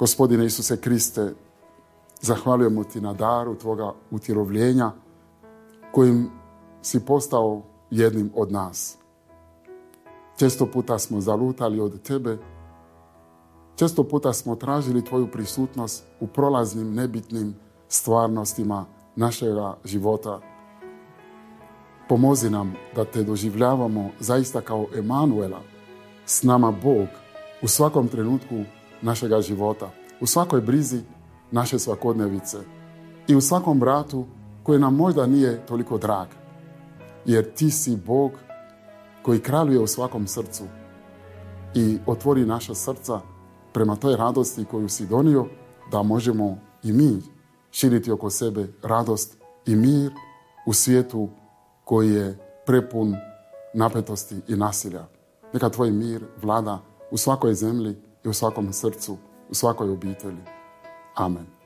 Gospodine Isuse Kriste, zahvaljujemo Ti na daru Tvoga utjerovljenja kojim si postao jednim od nas. Često puta smo zalutali od Tebe, često puta smo tražili Tvoju prisutnost u prolaznim, nebitnim stvarnostima našega života. Pomozi nam da Te doživljavamo zaista kao Emanuela, s nama Bog u svakom trenutku našega života, u svakoj brizi naše svakodnevice i u svakom bratu koji nam možda nije toliko drag. Jer ti si Bog koji kraljuje u svakom srcu i otvori naša srca prema toj radosti koju si donio da možemo i mi širiti oko sebe radost i mir u svijetu koji je prepun napetosti i nasilja. Neka tvoj mir vlada u svakoj zemlji i u svakom srcu, u svakoj obitelji. Amen.